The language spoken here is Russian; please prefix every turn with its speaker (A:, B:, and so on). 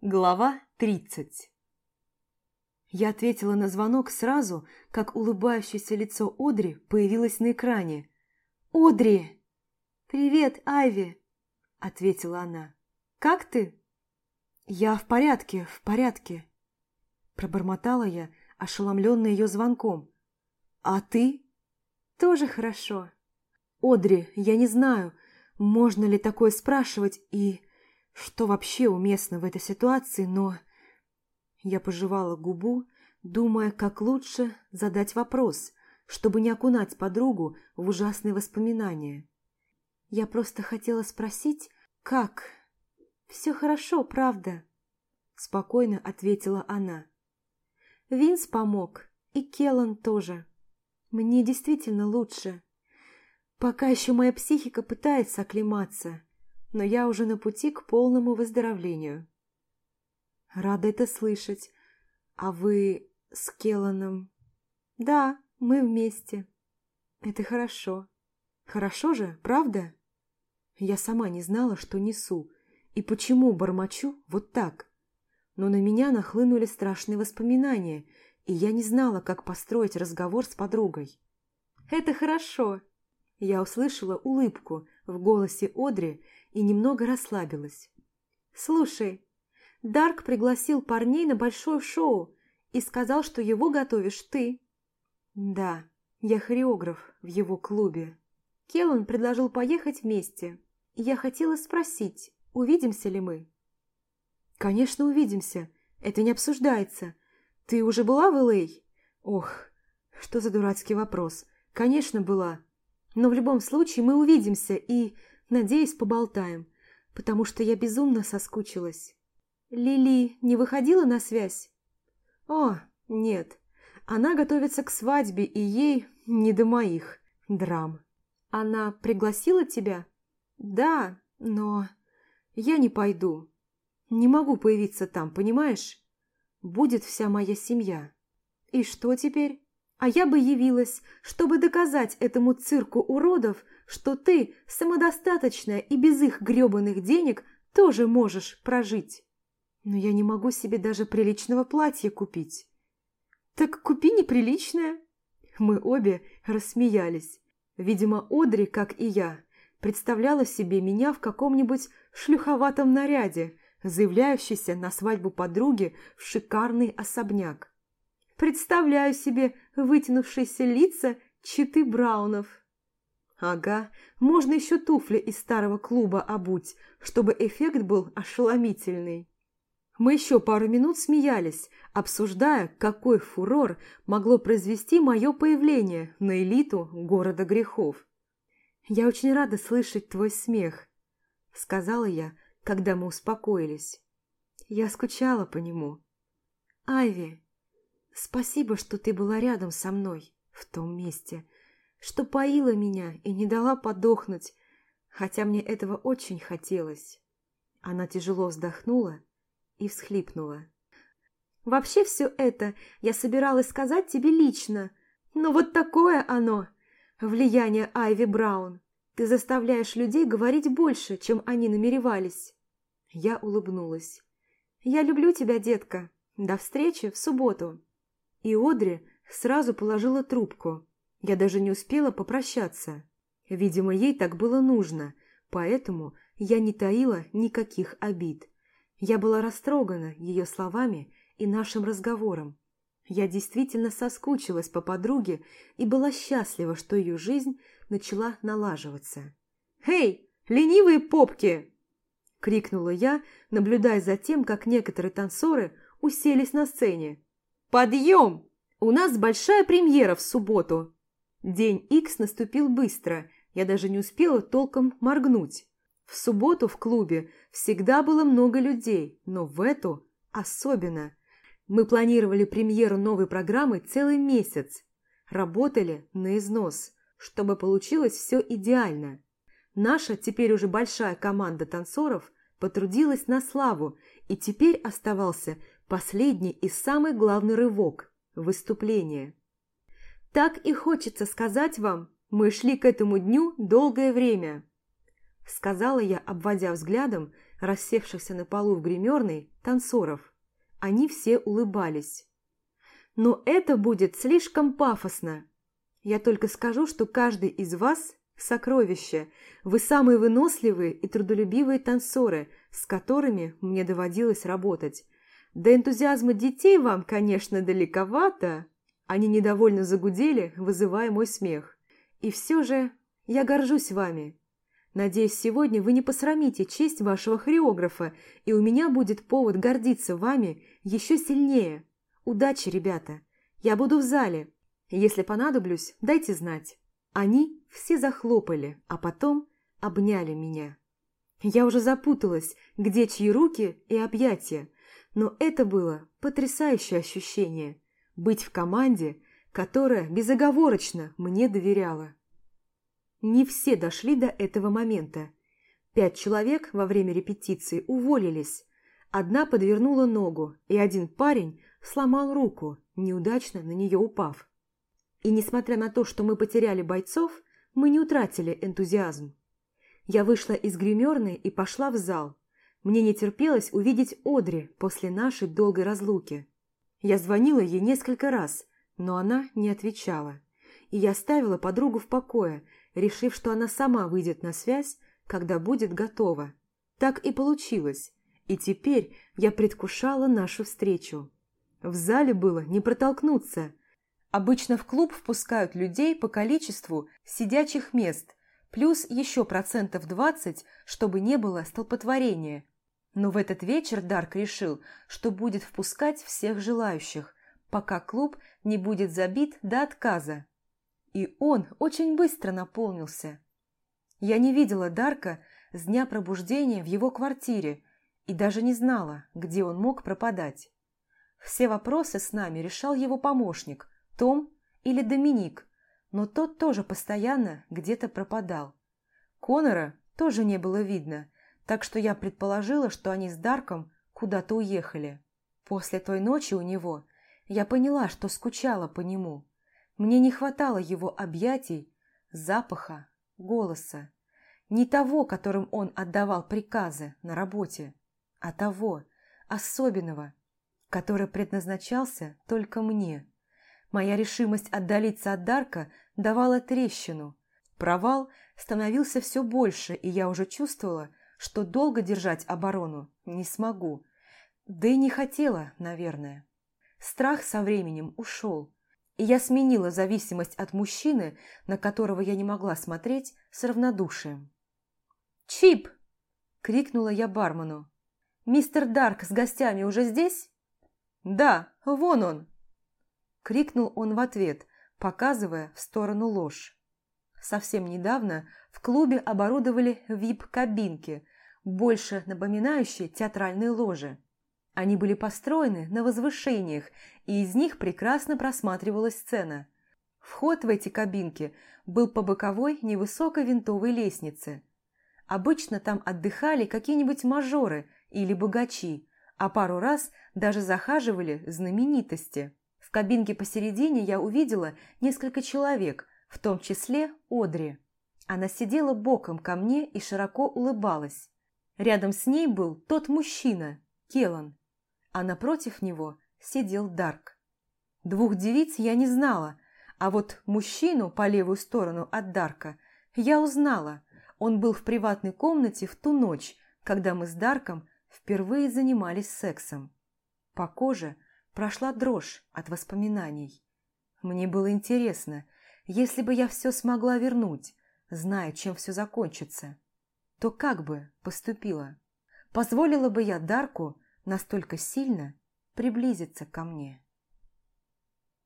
A: Глава 30 Я ответила на звонок сразу, как улыбающееся лицо Одри появилось на экране. «Одри!» «Привет, Айви!» – ответила она. «Как ты?» «Я в порядке, в порядке», – пробормотала я, ошеломленная ее звонком. «А ты?» «Тоже хорошо». «Одри, я не знаю, можно ли такое спрашивать и...» что вообще уместно в этой ситуации, но... Я пожевала губу, думая, как лучше задать вопрос, чтобы не окунать подругу в ужасные воспоминания. Я просто хотела спросить, как... «Все хорошо, правда?» Спокойно ответила она. Винс помог, и Келлан тоже. Мне действительно лучше. Пока еще моя психика пытается оклематься, но я уже на пути к полному выздоровлению. Рада это слышать. А вы с Келланом? Да, мы вместе. Это хорошо. Хорошо же, правда? Я сама не знала, что несу, и почему бормочу вот так. Но на меня нахлынули страшные воспоминания, и я не знала, как построить разговор с подругой. «Это хорошо!» Я услышала улыбку в голосе Одри и немного расслабилась. «Слушай, Дарк пригласил парней на большое шоу и сказал, что его готовишь ты». «Да, я хореограф в его клубе». Келлан предложил поехать вместе. Я хотела спросить, увидимся ли мы? «Конечно, увидимся. Это не обсуждается. Ты уже была в Л.А.?» «Ох, что за дурацкий вопрос. Конечно, была. Но в любом случае мы увидимся и Надеюсь, поболтаем, потому что я безумно соскучилась. Лили не выходила на связь? О, нет. Она готовится к свадьбе, и ей не до моих драм. Она пригласила тебя? Да, но я не пойду. Не могу появиться там, понимаешь? Будет вся моя семья. И что теперь? А я бы явилась, чтобы доказать этому цирку уродов, что ты самодостаточная и без их грёбаных денег тоже можешь прожить. Но я не могу себе даже приличного платья купить. Так купи неприличное. Мы обе рассмеялись. Видимо, Одри, как и я, представляла себе меня в каком-нибудь шлюховатом наряде, заявляющейся на свадьбу подруги в шикарный особняк. Представляю себе вытянувшиеся лица читы Браунов. Ага, можно еще туфли из старого клуба обуть, чтобы эффект был ошеломительный. Мы еще пару минут смеялись, обсуждая, какой фурор могло произвести мое появление на элиту города грехов. «Я очень рада слышать твой смех», — сказала я, когда мы успокоились. Я скучала по нему. «Айви, спасибо, что ты была рядом со мной в том месте», что поила меня и не дала подохнуть, хотя мне этого очень хотелось. Она тяжело вздохнула и всхлипнула. «Вообще все это я собиралась сказать тебе лично, но вот такое оно, влияние Айви Браун. Ты заставляешь людей говорить больше, чем они намеревались». Я улыбнулась. «Я люблю тебя, детка. До встречи в субботу». И Одри сразу положила трубку, я даже не успела попрощаться. Видимо, ей так было нужно, поэтому я не таила никаких обид. Я была растрогана ее словами и нашим разговором. Я действительно соскучилась по подруге и была счастлива, что ее жизнь начала налаживаться. «Эй, ленивые попки!» – крикнула я, наблюдая за тем, как некоторые танцоры уселись на сцене. «Подъем! У нас большая премьера в субботу!» День Икс наступил быстро, я даже не успела толком моргнуть. В субботу в клубе всегда было много людей, но в эту особенно. Мы планировали премьеру новой программы целый месяц. Работали на износ, чтобы получилось все идеально. Наша теперь уже большая команда танцоров потрудилась на славу, и теперь оставался последний и самый главный рывок – выступление. Так и хочется сказать вам, мы шли к этому дню долгое время. Сказала я, обводя взглядом рассевшихся на полу в гримерной, танцоров. Они все улыбались. Но это будет слишком пафосно. Я только скажу, что каждый из вас – сокровище. Вы самые выносливые и трудолюбивые танцоры, с которыми мне доводилось работать. До энтузиазма детей вам, конечно, далековато. Они недовольно загудели, вызывая мой смех. И все же я горжусь вами. Надеюсь, сегодня вы не посрамите честь вашего хореографа, и у меня будет повод гордиться вами еще сильнее. Удачи, ребята! Я буду в зале. Если понадоблюсь, дайте знать. Они все захлопали, а потом обняли меня. Я уже запуталась, где чьи руки и объятия, но это было потрясающее ощущение – быть в команде, которая безоговорочно мне доверяла. Не все дошли до этого момента. Пять человек во время репетиции уволились. Одна подвернула ногу, и один парень сломал руку, неудачно на нее упав. И несмотря на то, что мы потеряли бойцов, мы не утратили энтузиазм. Я вышла из гримерной и пошла в зал. Мне не терпелось увидеть Одри после нашей долгой разлуки. Я звонила ей несколько раз, но она не отвечала. И я оставила подругу в покое, решив, что она сама выйдет на связь, когда будет готова. Так и получилось, и теперь я предвкушала нашу встречу. В зале было не протолкнуться. Обычно в клуб впускают людей по количеству сидячих мест, плюс еще процентов 20, чтобы не было столпотворения. Но в этот вечер Дарк решил, что будет впускать всех желающих, пока клуб не будет забит до отказа. И он очень быстро наполнился. Я не видела Дарка с дня пробуждения в его квартире и даже не знала, где он мог пропадать. Все вопросы с нами решал его помощник, Том или Доминик, но тот тоже постоянно где-то пропадал. Конора тоже не было видно, так что я предположила, что они с Дарком куда-то уехали. После той ночи у него я поняла, что скучала по нему. Мне не хватало его объятий, запаха, голоса. Не того, которым он отдавал приказы на работе, а того, особенного, который предназначался только мне. Моя решимость отдалиться от Дарка давала трещину. Провал становился все больше, и я уже чувствовала, что долго держать оборону не смогу. Да и не хотела, наверное. Страх со временем ушел, и я сменила зависимость от мужчины, на которого я не могла смотреть, с равнодушием. «Чип!» – крикнула я бармену. «Мистер Дарк с гостями уже здесь?» «Да, вон он!» – крикнул он в ответ, показывая в сторону ложь. Совсем недавно в клубе оборудовали вип-кабинки, больше напоминающие театральные ложи. Они были построены на возвышениях, и из них прекрасно просматривалась сцена. Вход в эти кабинки был по боковой невысокой винтовой лестнице. Обычно там отдыхали какие-нибудь мажоры или богачи, а пару раз даже захаживали знаменитости. В кабинке посередине я увидела несколько человек, в том числе Одри. Она сидела боком ко мне и широко улыбалась. Рядом с ней был тот мужчина, Келан а напротив него сидел Дарк. Двух девиц я не знала, а вот мужчину по левую сторону от Дарка я узнала. Он был в приватной комнате в ту ночь, когда мы с Дарком впервые занимались сексом. По коже прошла дрожь от воспоминаний. Мне было интересно, если бы я все смогла вернуть, зная, чем все закончится, то как бы поступила? Позволила бы я Дарку настолько сильно приблизиться ко мне.